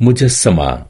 مجسمة.